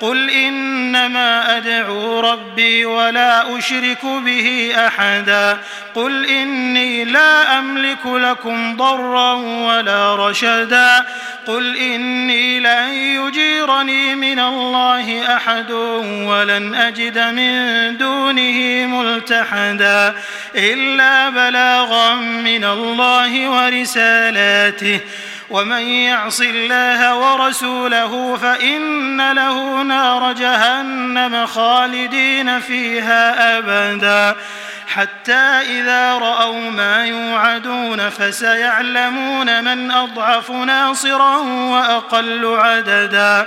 قل إنما أدعو ربي ولا أشرك به أحدا. قل إني لا أملك لكم ضرا ولا رشدا. قل إني لن يجيرني من الله أحد ولن أجد من دونه ملتحدا. إلا بلاغا من الله ورسالاته. ومن يعص الله ورسوله فإن له نار جهنم خالدين فيها أبدا حتى إذا رأوا ما يوعدون فسيعلمون من أضعف ناصرا وأقل عددا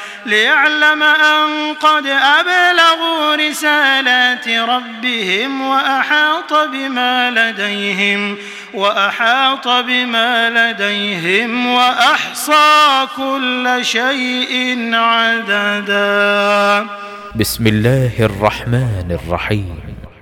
ليعلم أن قد أبلغوا رسالات ربهم وأحاط بما لديهم وأحاط بما لديهم وأحصى كل شيء عددا. بسم الله الرحمن الرحيم.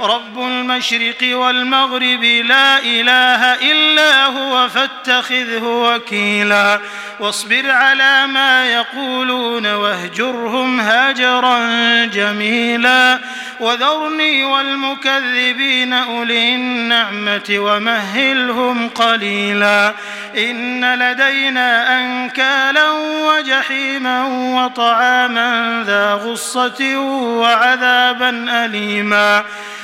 رب المشرق والمغرب لا إله إلا هو فاتخذه وكيلا. واصبر على ما يقولون واهجرهم هاجرا جميلا. وذرني والمكذبين أولي النعمة ومهلهم قليلا. إن لدينا أنكالا وجحيما وطعاما ذا غصة وعذابا أليما.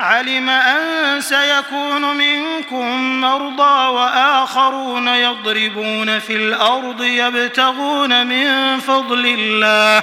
علم أن سيكون منكم مرضى وآخرون يضربون في الأرض يبتغون من فضل الله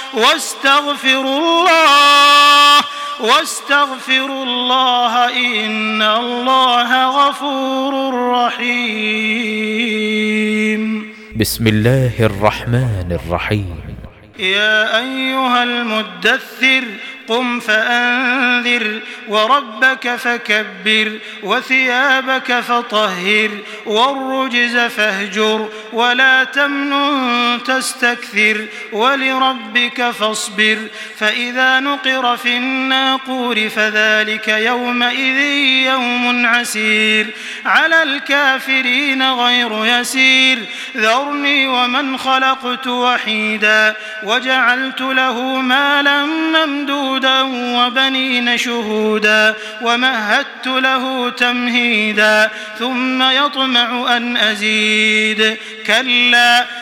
واستغفر الله واستغفر الله إن الله غفور رحيم. بسم الله الرحمن الرحيم. يا أيها المدثر قم فأنذر وربك فكبر وثيابك فطهر والرجز فاهجر ولا تمن تستكثر ولربك فاصبر فإذا نقر في الناقور فذلك يومئذ يوم عسير على الكافرين غير يسير ذرني ومن خلقت وحيدا وجعلت له مالا ممدودا شهودا وبنين شهودا ومهدت له تمهيدا ثم يطمع أن أزيد. كلا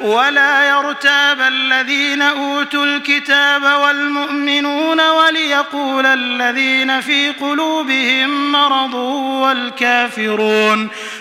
ولا يرتاب الذين أوتوا الكتاب والمؤمنون وليقول الذين في قلوبهم مرض والكافرون